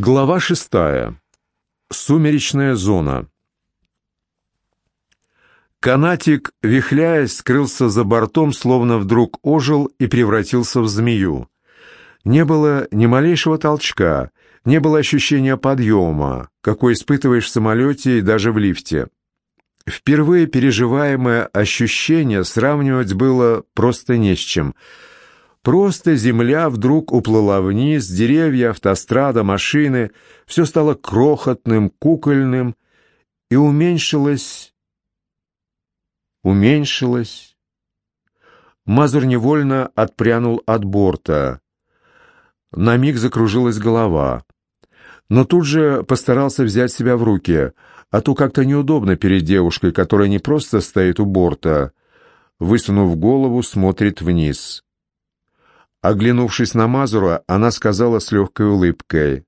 Глава шестая. Сумеречная зона. Канатик, вихляясь, скрылся за бортом, словно вдруг ожил и превратился в змею. Не было ни малейшего толчка, не было ощущения подъема, какой испытываешь в самолете и даже в лифте. Впервые переживаемое ощущение сравнивать было просто не с чем — Просто земля вдруг уплыла вниз, деревья, автострада, машины, все стало крохотным, кукольным и уменьшилось, уменьшилось. Мазур невольно отпрянул от борта. На миг закружилась голова. Но тут же постарался взять себя в руки, а то как-то неудобно перед девушкой, которая не просто стоит у борта, высунув голову, смотрит вниз. Оглянувшись на Мазура, она сказала с легкой улыбкой.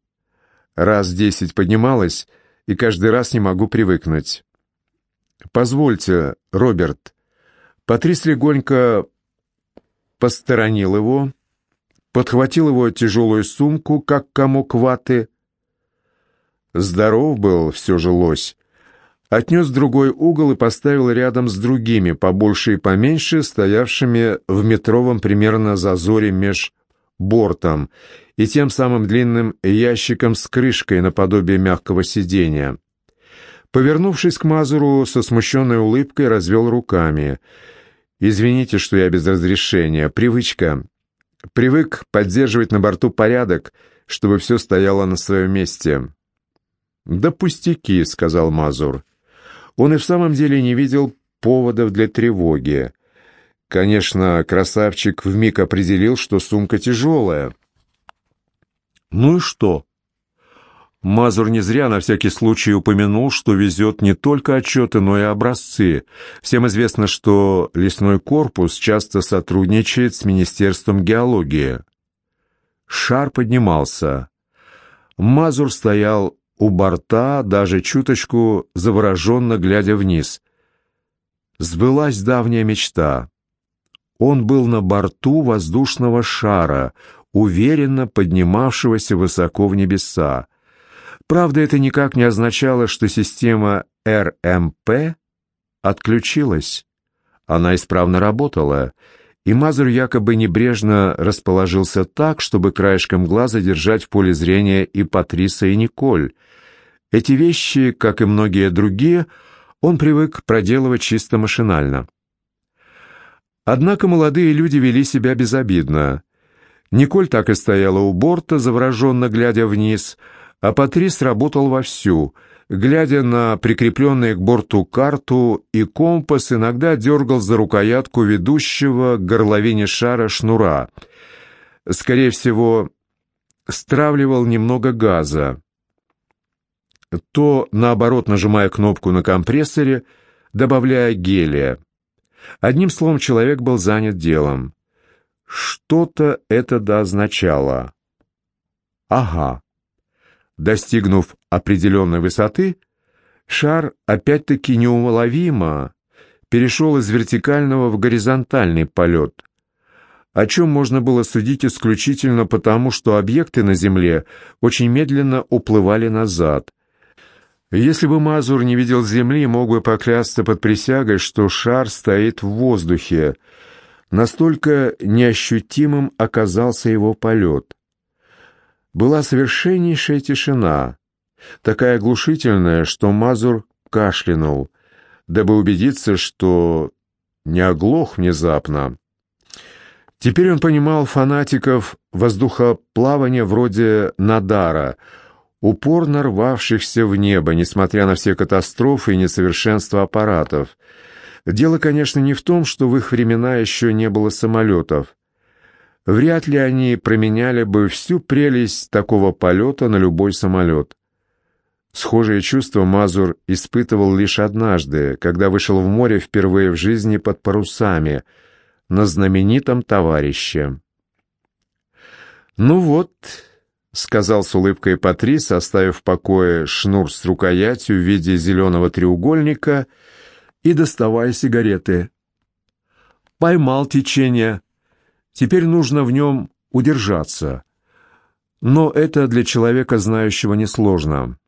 «Раз десять поднималась, и каждый раз не могу привыкнуть». «Позвольте, Роберт». Патрис легонько посторонил его, подхватил его тяжелую сумку, как комок ваты. Здоров был все же лось, отнес другой угол и поставил рядом с другими, побольше и поменьше, стоявшими в метровом примерно зазоре меж бортом и тем самым длинным ящиком с крышкой наподобие мягкого сидения. Повернувшись к Мазуру, со смущенной улыбкой развел руками. «Извините, что я без разрешения. Привычка. Привык поддерживать на борту порядок, чтобы все стояло на своем месте». «Да пустяки», — сказал Мазур. Он и в самом деле не видел поводов для тревоги. Конечно, красавчик вмиг определил, что сумка тяжелая. Ну и что? Мазур не зря на всякий случай упомянул, что везет не только отчеты, но и образцы. Всем известно, что лесной корпус часто сотрудничает с Министерством геологии. Шар поднимался. Мазур стоял у борта, даже чуточку завороженно глядя вниз. Сбылась давняя мечта. Он был на борту воздушного шара, уверенно поднимавшегося высоко в небеса. Правда, это никак не означало, что система РМП отключилась. Она исправно работала, и Мазур якобы небрежно расположился так, чтобы краешком глаза держать в поле зрения и Патриса, и Николь — эти вещи, как и многие другие, он привык проделывать чисто машинально. Однако молодые люди вели себя безобидно. Николь так и стояла у борта, завороженно глядя вниз, а Патрис работал вовсю, глядя на прикрепленные к борту карту и компас, иногда дергал за рукоятку ведущего к горловине шара шнура. Скорее всего, стравливал немного газа то, наоборот, нажимая кнопку на компрессоре, добавляя гелия. Одним словом, человек был занят делом. Что-то это да означало. Ага. Достигнув определенной высоты, шар опять-таки неуловимо перешел из вертикального в горизонтальный полет, о чем можно было судить исключительно потому, что объекты на Земле очень медленно уплывали назад – если бы Мазур не видел земли, мог бы поклясться под присягой, что шар стоит в воздухе. Настолько неощутимым оказался его полет. Была совершеннейшая тишина, такая оглушительная, что Мазур кашлянул, дабы убедиться, что не оглох внезапно. Теперь он понимал фанатиков воздухоплавания вроде Надара — упорно рвавшихся в небо, несмотря на все катастрофы и несовершенство аппаратов. Дело, конечно, не в том, что в их времена еще не было самолетов. Вряд ли они променяли бы всю прелесть такого полета на любой самолет. Схожее чувство Мазур испытывал лишь однажды, когда вышел в море впервые в жизни под парусами, на знаменитом товарище. Ну вот, — сказал с улыбкой Патрис, оставив в покое шнур с рукоятью в виде зеленого треугольника и доставая сигареты. «Поймал течение. Теперь нужно в нем удержаться. Но это для человека, знающего, несложно.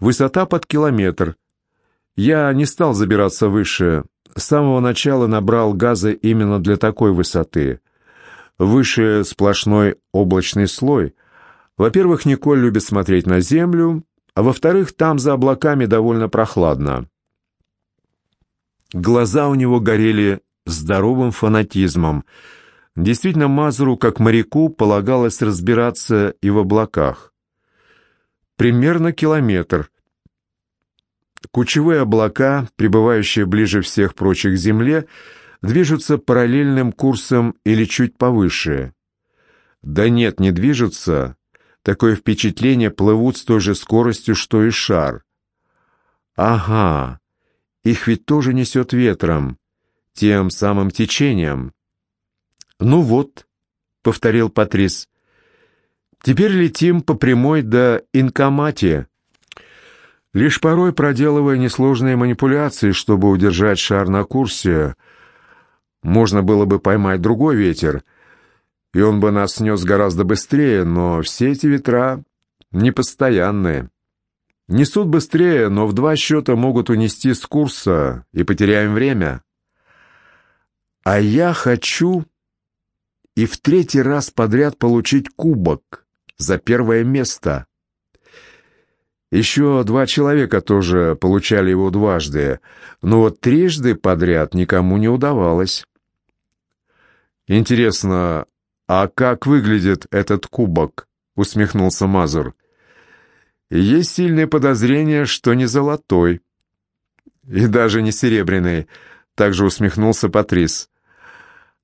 Высота под километр. Я не стал забираться выше. С самого начала набрал газа именно для такой высоты. Выше сплошной облачный слой. Во-первых, Николь любит смотреть на землю, а во-вторых, там за облаками довольно прохладно. Глаза у него горели здоровым фанатизмом. Действительно, Мазуру, как моряку, полагалось разбираться и в облаках. Примерно километр. Кучевые облака, прибывающие ближе всех прочих к Земле, движутся параллельным курсом или чуть повыше. Да нет, не движутся. Такое впечатление плывут с той же скоростью, что и шар. Ага, их ведь тоже несет ветром, тем самым течением. «Ну вот», — повторил Патрис, — «теперь летим по прямой до Инкомати». Лишь порой проделывая несложные манипуляции, чтобы удержать шар на курсе, можно было бы поймать другой ветер, и он бы нас снес гораздо быстрее, но все эти ветра непостоянные. Несут быстрее, но в два счета могут унести с курса, и потеряем время. А я хочу и в третий раз подряд получить кубок за первое место. Еще два человека тоже получали его дважды, но вот трижды подряд никому не удавалось. «Интересно, а как выглядит этот кубок?» — усмехнулся Мазур. Есть сильное подозрение, что не золотой. И даже не серебряный, также усмехнулся Патрис.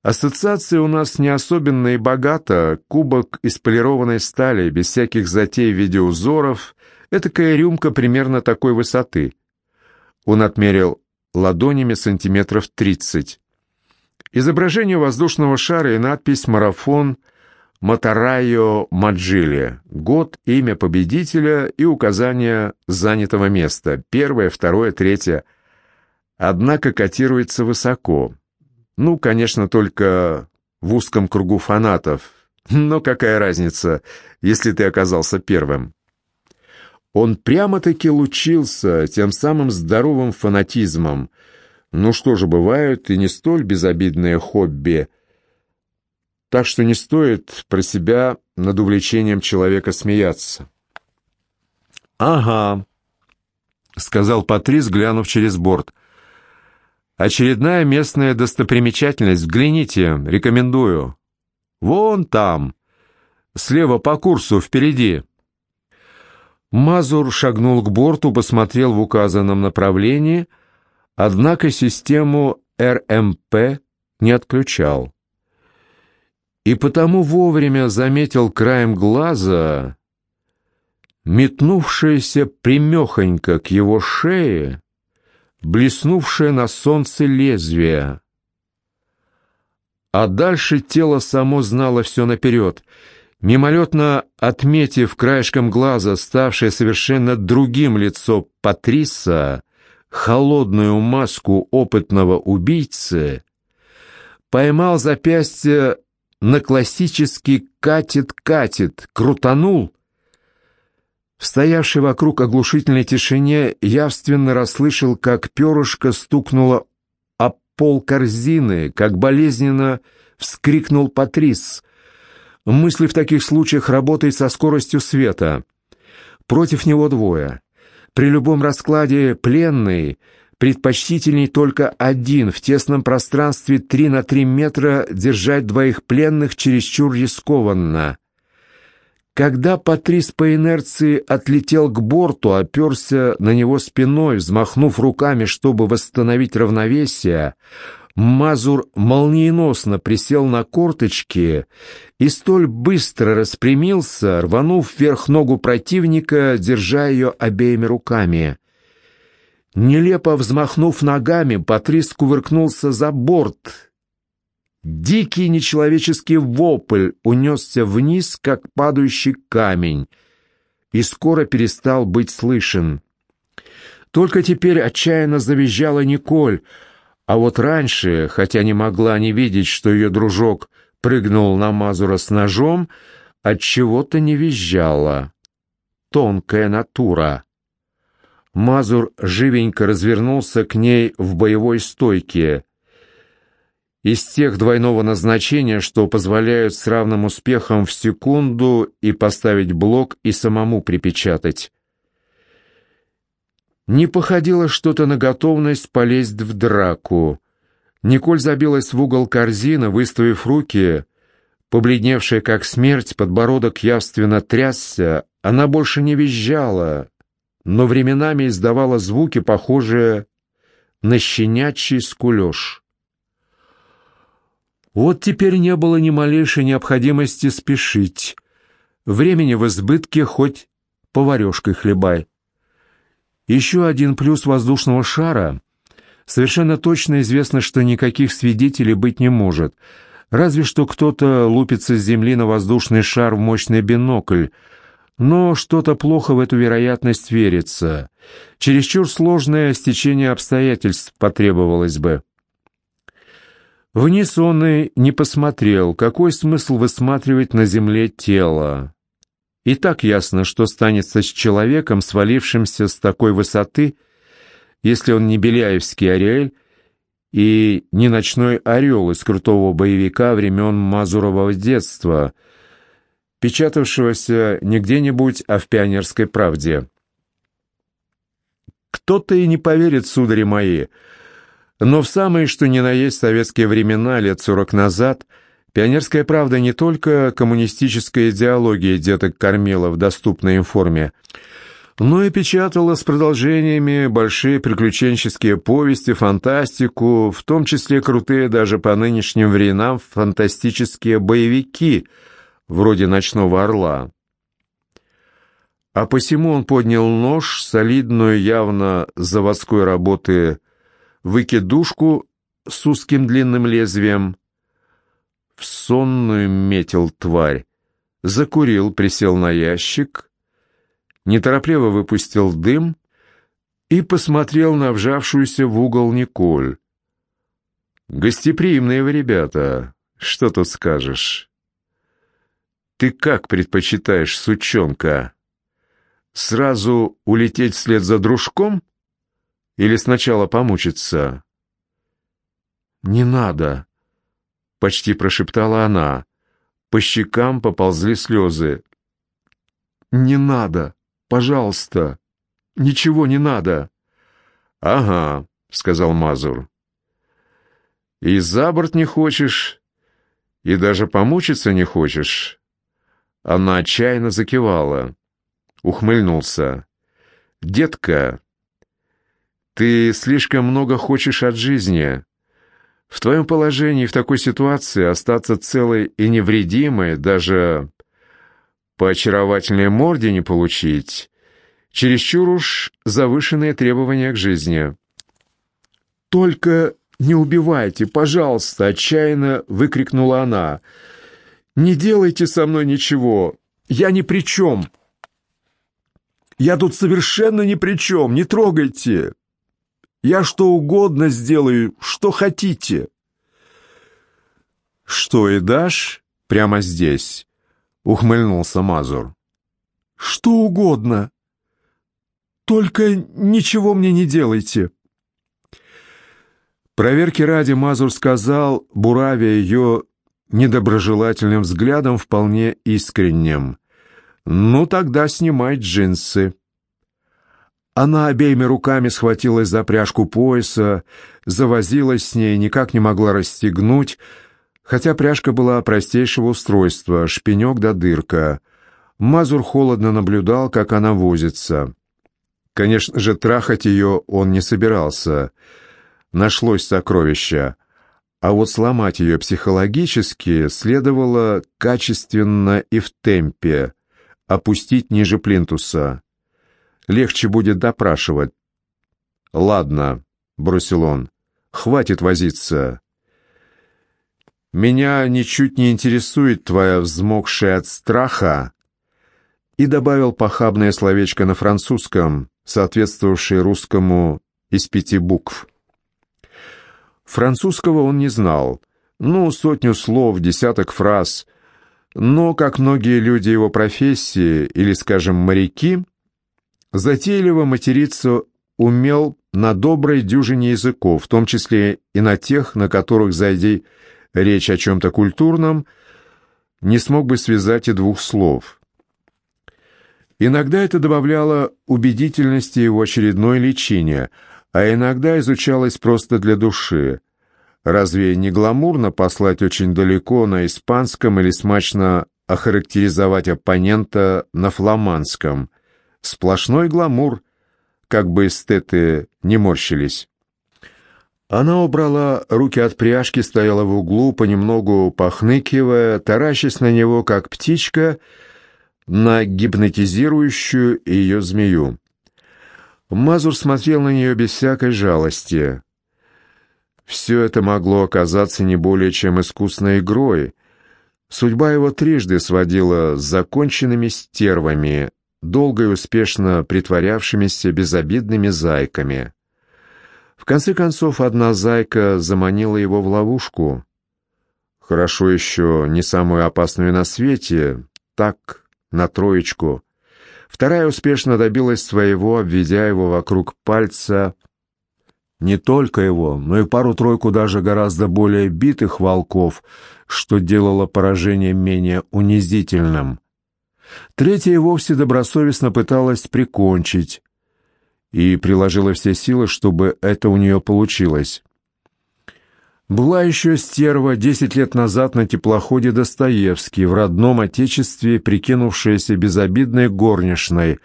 Ассоциация у нас не особенно и богата. Кубок из полированной стали, без всяких затей в виде узоров. Этакая рюмка примерно такой высоты. Он отмерил ладонями сантиметров тридцать. Изображение воздушного шара и надпись «Марафон» Матарайо Маджиле. Год, имя победителя и указание занятого места. Первое, второе, третье. Однако котируется высоко. Ну, конечно, только в узком кругу фанатов. Но какая разница, если ты оказался первым? Он прямо-таки лучился тем самым здоровым фанатизмом. Ну что же, бывают и не столь безобидные хобби – так что не стоит про себя над увлечением человека смеяться. «Ага», — сказал Патрис, глянув через борт. «Очередная местная достопримечательность. Взгляните, рекомендую. Вон там, слева по курсу, впереди». Мазур шагнул к борту, посмотрел в указанном направлении, однако систему РМП не отключал и потому вовремя заметил краем глаза метнувшееся примехонько к его шее, блеснувшее на солнце лезвие. А дальше тело само знало все наперед, мимолетно отметив краешком глаза ставшее совершенно другим лицо Патриса, холодную маску опытного убийцы, поймал запястье на классический «катит-катит», крутанул. В стоявшей вокруг оглушительной тишине явственно расслышал, как перышко стукнуло о пол корзины, как болезненно вскрикнул Патрис. Мысли в таких случаях работают со скоростью света. Против него двое. При любом раскладе пленный — предпочтительней только один в тесном пространстве 3 на 3 метра держать двоих пленных чересчур рискованно. Когда Патрис по инерции отлетел к борту, оперся на него спиной, взмахнув руками, чтобы восстановить равновесие, Мазур молниеносно присел на корточки и столь быстро распрямился, рванув вверх ногу противника, держа ее обеими руками. Нелепо взмахнув ногами, Патрис кувыркнулся за борт. Дикий нечеловеческий вопль унесся вниз, как падающий камень, и скоро перестал быть слышен. Только теперь отчаянно завизжала Николь, а вот раньше, хотя не могла не видеть, что ее дружок прыгнул на Мазура с ножом, от чего-то не визжала. Тонкая натура. Мазур живенько развернулся к ней в боевой стойке. Из тех двойного назначения, что позволяют с равным успехом в секунду и поставить блок и самому припечатать. Не походило что-то на готовность полезть в драку. Николь забилась в угол корзины, выставив руки. Побледневшая как смерть, подбородок явственно трясся. Она больше не визжала, но временами издавала звуки, похожие на щенячий скулеж. Вот теперь не было ни малейшей необходимости спешить. Времени в избытке хоть поварешкой хлебай. Еще один плюс воздушного шара. Совершенно точно известно, что никаких свидетелей быть не может. Разве что кто-то лупится с земли на воздушный шар в мощный бинокль. Но что-то плохо в эту вероятность верится. Чересчур сложное стечение обстоятельств потребовалось бы. Вниз он и не посмотрел, какой смысл высматривать на земле тело. И так ясно, что станется с человеком, свалившимся с такой высоты, если он не Беляевский Ариэль и не ночной орел из крутого боевика времен Мазурового детства, печатавшегося не где-нибудь, а в «Пионерской правде». Кто-то и не поверит, судари мои, но в самые что ни на есть советские времена, лет сорок назад – Пионерская правда не только коммунистическая идеология деток кормила в доступной им форме, но и печатала с продолжениями большие приключенческие повести, фантастику, в том числе крутые даже по нынешним временам фантастические боевики, вроде «Ночного орла». А посему он поднял нож, солидную явно заводской работы выкидушку с узким длинным лезвием, в сонную метил тварь. Закурил, присел на ящик, неторопливо выпустил дым и посмотрел на вжавшуюся в угол Николь. «Гостеприимные вы ребята, что тут скажешь?» «Ты как предпочитаешь, сучонка? Сразу улететь вслед за дружком? Или сначала помучиться?» «Не надо», — почти прошептала она. По щекам поползли слезы. «Не надо! Пожалуйста! Ничего не надо!» «Ага», — сказал Мазур. «И за борт не хочешь, и даже помучиться не хочешь?» Она отчаянно закивала. Ухмыльнулся. «Детка, ты слишком много хочешь от жизни. В твоем положении, в такой ситуации, остаться целой и невредимой, даже по очаровательной морде не получить, чересчур уж завышенные требования к жизни. «Только не убивайте, пожалуйста!» — отчаянно выкрикнула она. «Не делайте со мной ничего! Я ни при чем!» «Я тут совершенно ни при чем! Не трогайте!» Я что угодно сделаю, что хотите. Что и дашь прямо здесь, ухмыльнулся Мазур. Что угодно. Только ничего мне не делайте. Проверки ради Мазур сказал, буравя ее недоброжелательным взглядом вполне искренним. «Ну, тогда снимай джинсы». Она обеими руками схватилась за пряжку пояса, завозилась с ней, никак не могла расстегнуть, хотя пряжка была простейшего устройства, шпинек да дырка. Мазур холодно наблюдал, как она возится. Конечно же, трахать ее он не собирался. Нашлось сокровище. А вот сломать ее психологически следовало качественно и в темпе, опустить ниже плинтуса легче будет допрашивать. «Ладно», — бросил он, — «хватит возиться. Меня ничуть не интересует твоя взмокшая от страха» и добавил похабное словечко на французском, соответствовавшее русскому из пяти букв. Французского он не знал, ну, сотню слов, десяток фраз, но, как многие люди его профессии, или, скажем, моряки, затейливо материться умел на доброй дюжине языков, в том числе и на тех, на которых, зайди речь о чем-то культурном, не смог бы связать и двух слов. Иногда это добавляло убедительности его очередной личине, а иногда изучалось просто для души. Разве не гламурно послать очень далеко на испанском или смачно охарактеризовать оппонента на фламандском? Сплошной гламур, как бы эстеты не морщились. Она убрала руки от пряжки, стояла в углу, понемногу похныкивая, таращась на него, как птичка, на гипнотизирующую ее змею. Мазур смотрел на нее без всякой жалости. Все это могло оказаться не более чем искусной игрой. Судьба его трижды сводила с законченными стервами, долго и успешно притворявшимися безобидными зайками. В конце концов, одна зайка заманила его в ловушку. Хорошо еще не самую опасную на свете, так, на троечку. Вторая успешно добилась своего, обведя его вокруг пальца. Не только его, но и пару-тройку даже гораздо более битых волков, что делало поражение менее унизительным. Третья вовсе добросовестно пыталась прикончить, и приложила все силы, чтобы это у нее получилось. Была еще стерва десять лет назад на теплоходе Достоевский, в родном отечестве прикинувшаяся безобидной горничной,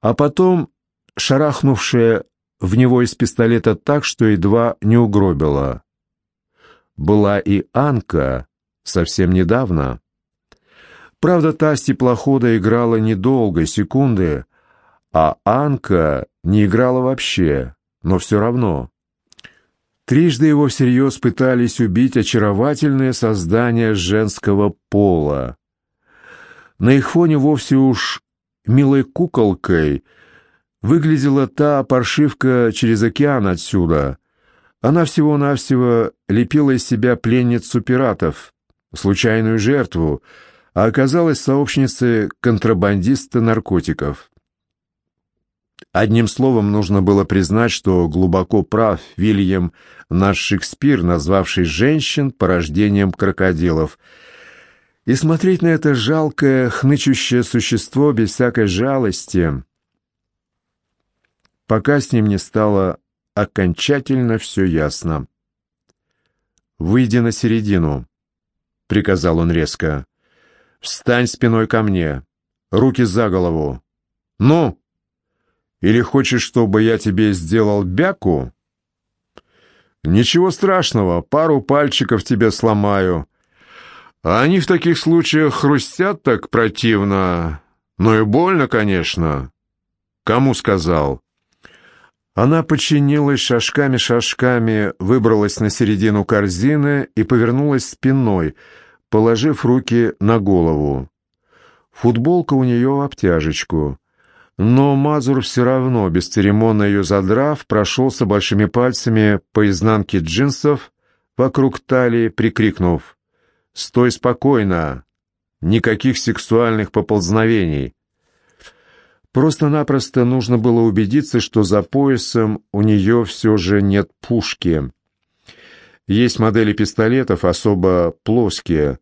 а потом шарахнувшая в него из пистолета так, что едва не угробила. Была и Анка совсем недавно. Правда, та с теплохода играла недолго, секунды, а Анка не играла вообще, но все равно. Трижды его всерьез пытались убить очаровательное создание женского пола. На их фоне вовсе уж милой куколкой выглядела та паршивка через океан отсюда. Она всего-навсего лепила из себя пленницу пиратов, случайную жертву, а оказалась сообщницей контрабандиста наркотиков. Одним словом, нужно было признать, что глубоко прав Вильям наш Шекспир, назвавший женщин порождением крокодилов. И смотреть на это жалкое, хнычущее существо без всякой жалости, пока с ним не стало окончательно все ясно. «Выйди на середину», — приказал он резко. «Встань спиной ко мне, руки за голову. Ну!» Или хочешь, чтобы я тебе сделал бяку? Ничего страшного, пару пальчиков тебе сломаю. А они в таких случаях хрустят так противно. Ну и больно, конечно. Кому сказал? Она подчинилась шажками-шажками, выбралась на середину корзины и повернулась спиной, положив руки на голову. Футболка у нее в обтяжечку. Но Мазур все равно, бесцеремонно ее задрав, прошелся большими пальцами по изнанке джинсов вокруг талии, прикрикнув «Стой спокойно! Никаких сексуальных поползновений!» Просто-напросто нужно было убедиться, что за поясом у нее все же нет пушки. Есть модели пистолетов особо плоские,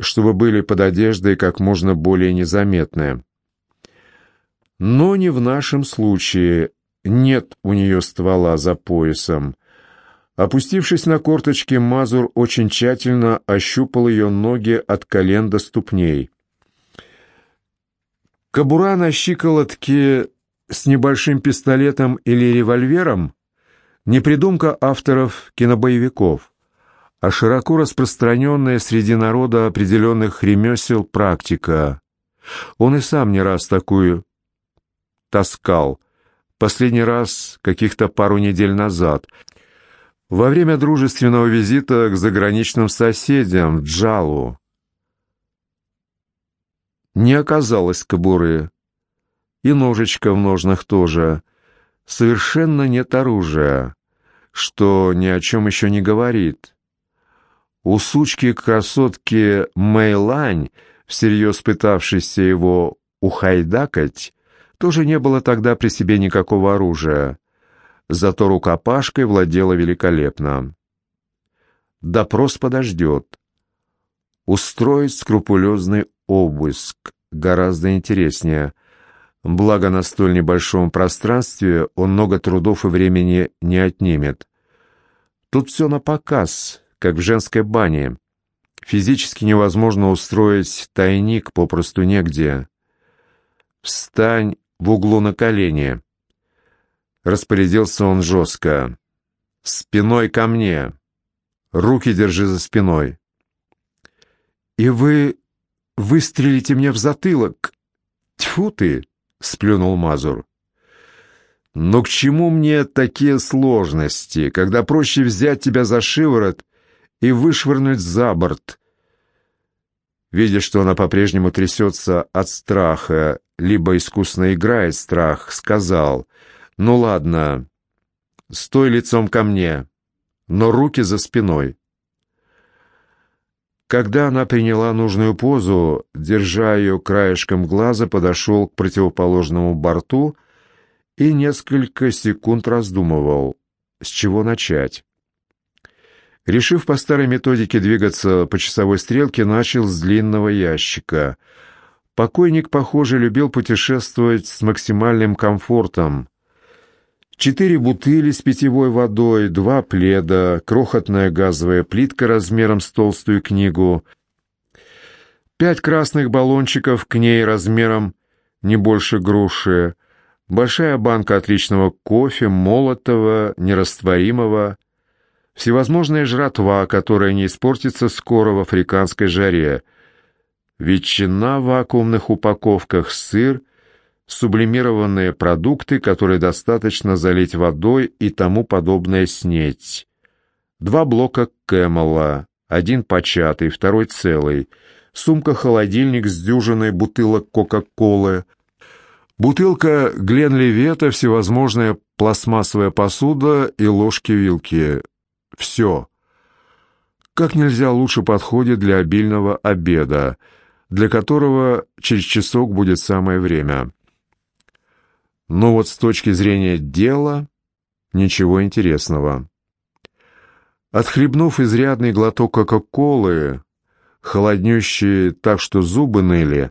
чтобы были под одеждой как можно более незаметные. Но не в нашем случае. Нет у нее ствола за поясом. Опустившись на корточки, Мазур очень тщательно ощупал ее ноги от колен до ступней. Кобура на щиколотке с небольшим пистолетом или револьвером — не придумка авторов кинобоевиков, а широко распространенная среди народа определенных ремесел практика. Он и сам не раз такую таскал. Последний раз каких-то пару недель назад. Во время дружественного визита к заграничным соседям, Джалу. Не оказалось кобуры. И ножичка в ножнах тоже. Совершенно нет оружия, что ни о чем еще не говорит. У сучки-красотки Мэйлань, всерьез пытавшейся его ухайдакать, тоже не было тогда при себе никакого оружия. Зато рукопашкой владела великолепно. Допрос подождет. Устроить скрупулезный обыск гораздо интереснее. Благо на столь небольшом пространстве он много трудов и времени не отнимет. Тут все на показ, как в женской бане. Физически невозможно устроить тайник, попросту негде. «Встань в углу на колени!» Распорядился он жестко. «Спиной ко мне! Руки держи за спиной!» «И вы выстрелите мне в затылок!» «Тьфу ты!» — сплюнул Мазур. «Но к чему мне такие сложности, когда проще взять тебя за шиворот и вышвырнуть за борт?» Видя, что она по-прежнему трясется от страха, либо искусно играет страх, сказал, «Ну ладно, стой лицом ко мне, но руки за спиной». Когда она приняла нужную позу, держа ее краешком глаза, подошел к противоположному борту и несколько секунд раздумывал, с чего начать. Решив по старой методике двигаться по часовой стрелке, начал с длинного ящика. Покойник, похоже, любил путешествовать с максимальным комфортом. Четыре бутыли с питьевой водой, два пледа, крохотная газовая плитка размером с толстую книгу, пять красных баллончиков к ней размером не больше груши, большая банка отличного кофе, молотого, нерастворимого, всевозможная жратва, которая не испортится скоро в африканской жаре, ветчина в вакуумных упаковках, сыр — сублимированные продукты, которые достаточно залить водой и тому подобное снеть. Два блока Кэмела, один початый, второй целый, сумка-холодильник с дюжиной бутылок Кока-Колы, бутылка Гленливета, всевозможная пластмассовая посуда и ложки-вилки. Все. Как нельзя лучше подходит для обильного обеда, для которого через часок будет самое время. Но вот с точки зрения дела ничего интересного. Отхлебнув изрядный глоток Кока-Колы, холоднющий так, что зубы ныли,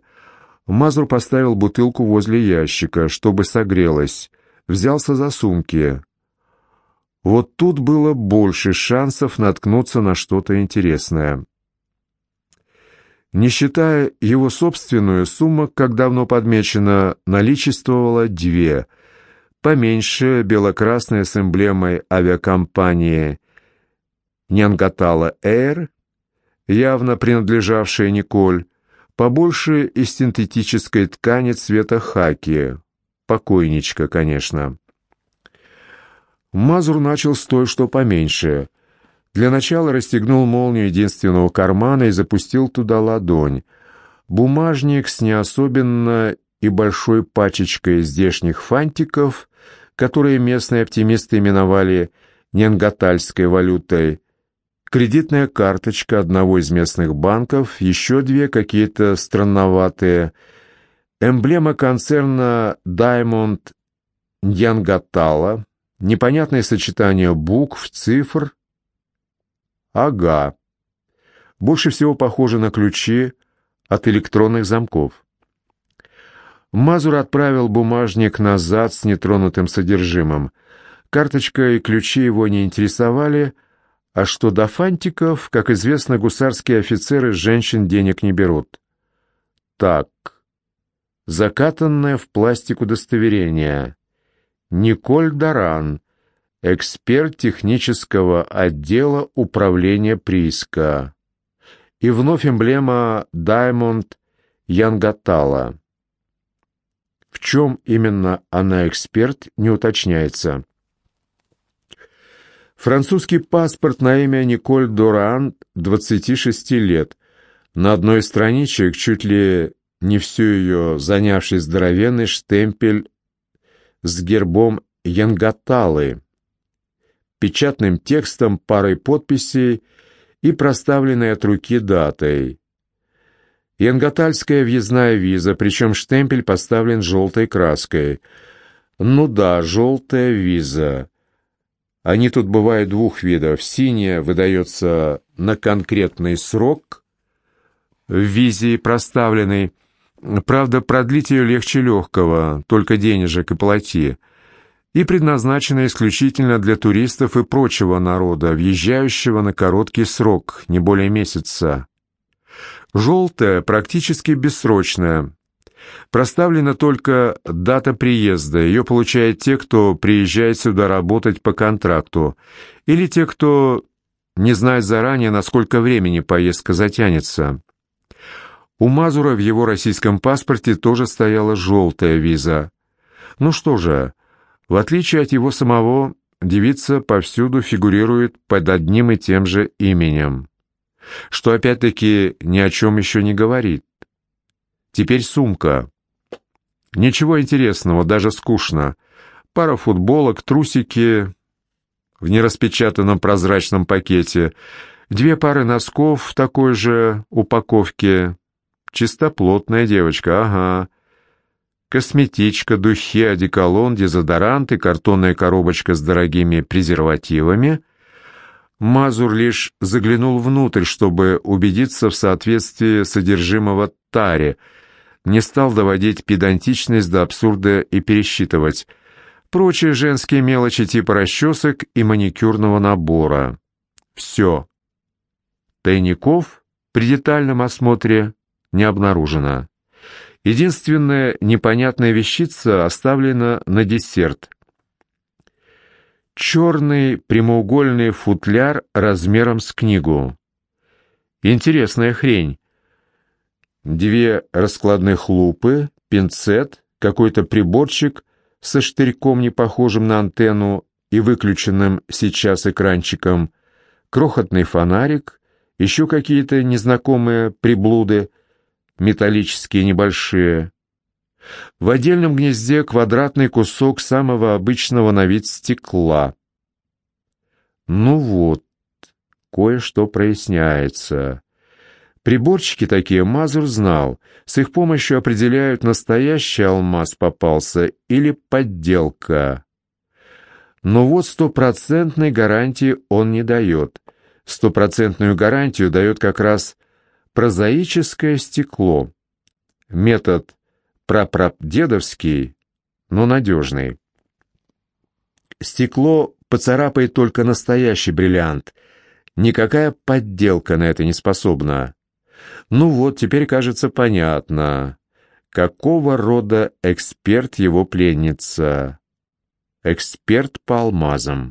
Мазур поставил бутылку возле ящика, чтобы согрелась, взялся за сумки. Вот тут было больше шансов наткнуться на что-то интересное. Не считая его собственную, сумма, как давно подмечено, наличествовала две. Поменьше белокрасная с эмблемой авиакомпании Нянгатала Эйр, явно принадлежавшая Николь, побольше из синтетической ткани цвета хаки. Покойничка, конечно. Мазур начал с той, что поменьше — для начала расстегнул молнию единственного кармана и запустил туда ладонь. Бумажник с не особенно и большой пачечкой здешних фантиков, которые местные оптимисты именовали ненгатальской валютой, кредитная карточка одного из местных банков, еще две какие-то странноватые, эмблема концерна Diamond Ньянгатала, непонятное сочетание букв, цифр — Ага. Больше всего похоже на ключи от электронных замков. Мазур отправил бумажник назад с нетронутым содержимым. Карточка и ключи его не интересовали, а что до фантиков, как известно, гусарские офицеры женщин денег не берут. Так, закатанное в пластик удостоверение. Николь Даран, эксперт технического отдела управления прииска. И вновь эмблема Diamond Янгатала. В чем именно она эксперт, не уточняется. Французский паспорт на имя Николь Доран, 26 лет. На одной страничек чуть ли не всю ее занявший здоровенный штемпель с гербом Янгаталы печатным текстом, парой подписей и проставленной от руки датой. Янгатальская въездная виза, причем штемпель поставлен желтой краской. Ну да, желтая виза. Они тут бывают двух видов. Синяя выдается на конкретный срок, в визе проставленной. Правда, продлить ее легче легкого, только денежек и плати. И предназначена исключительно для туристов и прочего народа, въезжающего на короткий срок, не более месяца. Желтая практически бессрочная. Проставлена только дата приезда. Ее получают те, кто приезжает сюда работать по контракту, или те, кто не знает заранее, насколько времени поездка затянется. У Мазура в его российском паспорте тоже стояла желтая виза. Ну что же, в отличие от его самого, девица повсюду фигурирует под одним и тем же именем. Что опять-таки ни о чем еще не говорит. Теперь сумка. Ничего интересного, даже скучно. Пара футболок, трусики в нераспечатанном прозрачном пакете, две пары носков в такой же упаковке. Чистоплотная девочка, ага. Косметичка, духи, одеколон, дезодоранты, картонная коробочка с дорогими презервативами. Мазур лишь заглянул внутрь, чтобы убедиться в соответствии содержимого таре — не стал доводить педантичность до абсурда и пересчитывать. Прочие женские мелочи типа расчесок и маникюрного набора. Все. Тайников при детальном осмотре не обнаружено. Единственная непонятная вещица оставлена на десерт. Черный прямоугольный футляр размером с книгу. Интересная хрень. Две раскладных лупы, пинцет, какой-то приборчик со штырьком, не похожим на антенну и выключенным сейчас экранчиком, крохотный фонарик, еще какие-то незнакомые приблуды, металлические небольшие. В отдельном гнезде квадратный кусок самого обычного на вид стекла. Ну вот, кое-что проясняется. Приборчики такие Мазур знал. С их помощью определяют, настоящий алмаз попался или подделка. Но вот стопроцентной гарантии он не дает. Стопроцентную гарантию дает как раз прозаическое стекло. Метод прапрапдедовский, но надежный. Стекло поцарапает только настоящий бриллиант. Никакая подделка на это не способна. Ну вот, теперь кажется понятно, какого рода эксперт его пленница. Эксперт по алмазам.